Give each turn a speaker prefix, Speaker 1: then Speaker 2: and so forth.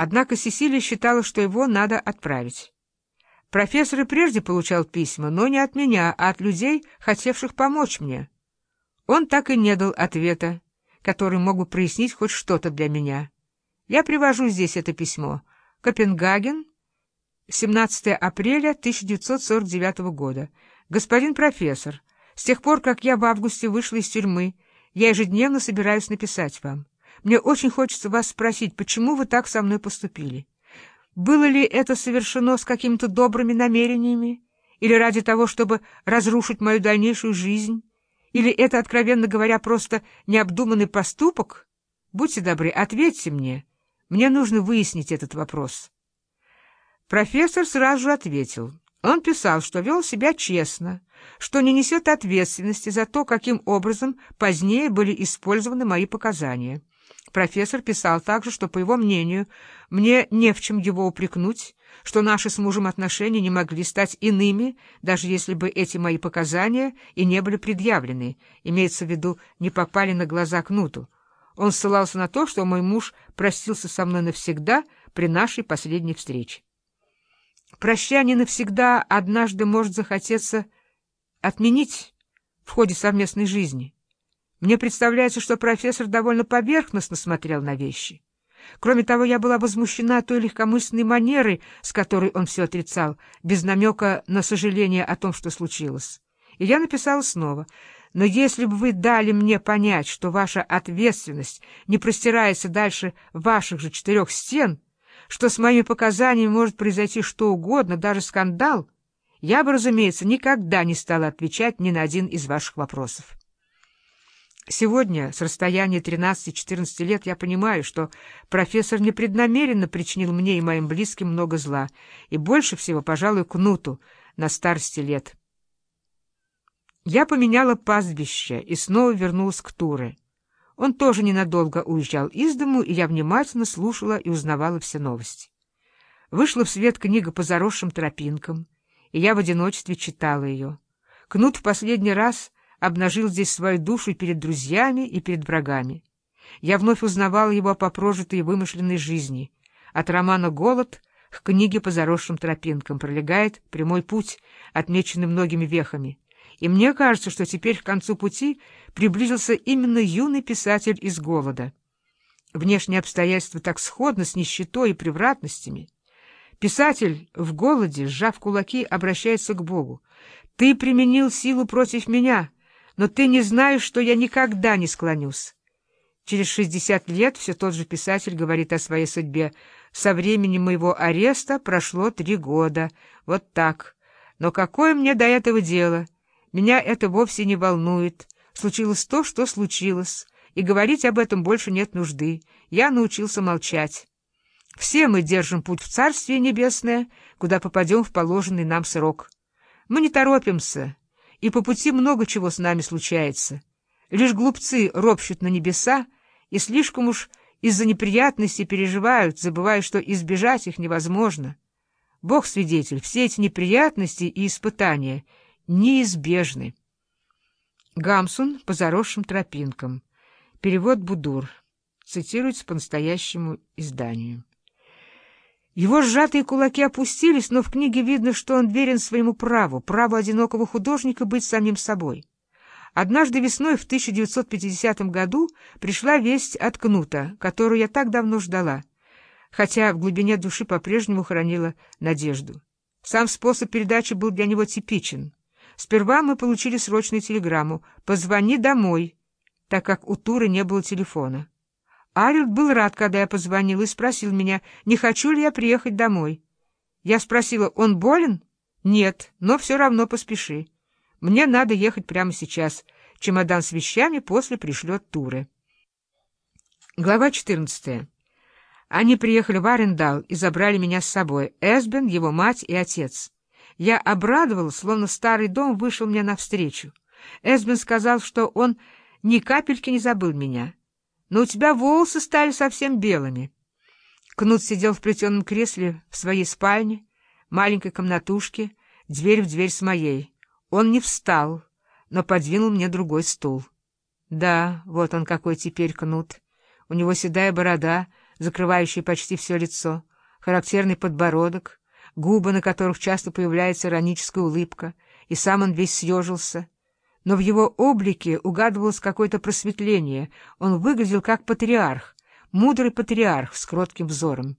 Speaker 1: Однако Сесилия считала, что его надо отправить. Профессор и прежде получал письма, но не от меня, а от людей, хотевших помочь мне. Он так и не дал ответа, который мог бы прояснить хоть что-то для меня. Я привожу здесь это письмо. Копенгаген, 17 апреля 1949 года. Господин профессор, с тех пор, как я в августе вышла из тюрьмы, я ежедневно собираюсь написать вам. Мне очень хочется вас спросить, почему вы так со мной поступили? Было ли это совершено с какими-то добрыми намерениями? Или ради того, чтобы разрушить мою дальнейшую жизнь? Или это, откровенно говоря, просто необдуманный поступок? Будьте добры, ответьте мне. Мне нужно выяснить этот вопрос. Профессор сразу же ответил. Он писал, что вел себя честно, что не несет ответственности за то, каким образом позднее были использованы мои показания. Профессор писал также, что, по его мнению, мне не в чем его упрекнуть, что наши с мужем отношения не могли стать иными, даже если бы эти мои показания и не были предъявлены, имеется в виду, не попали на глаза Кнуту. Он ссылался на то, что мой муж простился со мной навсегда при нашей последней встрече. Прощание навсегда однажды может захотеться отменить в ходе совместной жизни. Мне представляется, что профессор довольно поверхностно смотрел на вещи. Кроме того, я была возмущена той легкомысленной манерой, с которой он все отрицал, без намека на сожаление о том, что случилось. И я написала снова. «Но если бы вы дали мне понять, что ваша ответственность не простирается дальше ваших же четырех стен, что с моими показаниями может произойти что угодно, даже скандал, я бы, разумеется, никогда не стала отвечать ни на один из ваших вопросов». Сегодня, с расстояния 13-14 лет, я понимаю, что профессор непреднамеренно причинил мне и моим близким много зла, и больше всего, пожалуй, кнуту на старости лет. Я поменяла пастбище и снова вернулась к Туре. Он тоже ненадолго уезжал из дому, и я внимательно слушала и узнавала все новости. Вышла в свет книга по заросшим тропинкам, и я в одиночестве читала ее. Кнут в последний раз обнажил здесь свою душу перед друзьями, и перед врагами. Я вновь узнавал его по прожитой и вымышленной жизни. От романа «Голод» к книге по заросшим тропинкам пролегает прямой путь, отмеченный многими вехами. И мне кажется, что теперь к концу пути приблизился именно юный писатель из «Голода». Внешние обстоятельства так сходны с нищетой и превратностями. Писатель в голоде, сжав кулаки, обращается к Богу. «Ты применил силу против меня» но ты не знаешь, что я никогда не склонюсь. Через шестьдесят лет все тот же писатель говорит о своей судьбе. Со времени моего ареста прошло три года. Вот так. Но какое мне до этого дело? Меня это вовсе не волнует. Случилось то, что случилось, и говорить об этом больше нет нужды. Я научился молчать. Все мы держим путь в Царствие Небесное, куда попадем в положенный нам срок. Мы не торопимся, и по пути много чего с нами случается. Лишь глупцы ропщут на небеса и слишком уж из-за неприятностей переживают, забывая, что избежать их невозможно. Бог свидетель, все эти неприятности и испытания неизбежны. Гамсун по заросшим тропинкам. Перевод Будур. Цитируется по настоящему изданию. Его сжатые кулаки опустились, но в книге видно, что он верен своему праву, праву одинокого художника быть самим собой. Однажды весной в 1950 году пришла весть от Кнута, которую я так давно ждала, хотя в глубине души по-прежнему хранила надежду. Сам способ передачи был для него типичен. Сперва мы получили срочную телеграмму «Позвони домой», так как у Туры не было телефона. Арилд был рад, когда я позвонил, и спросил меня, не хочу ли я приехать домой. Я спросила, он болен? Нет, но все равно поспеши. Мне надо ехать прямо сейчас. Чемодан с вещами после пришлет Туры. Глава 14. Они приехали в Арендал и забрали меня с собой. Эсбен, его мать и отец. Я обрадовалась, словно старый дом вышел мне навстречу. Эсбен сказал, что он ни капельки не забыл меня но у тебя волосы стали совсем белыми. Кнут сидел в плетеном кресле в своей спальне, маленькой комнатушке, дверь в дверь с моей. Он не встал, но подвинул мне другой стул. Да, вот он какой теперь Кнут. У него седая борода, закрывающая почти все лицо, характерный подбородок, губы, на которых часто появляется ироническая улыбка, и сам он весь съежился. Но в его облике угадывалось какое-то просветление, он выглядел как патриарх, мудрый патриарх с кротким взором.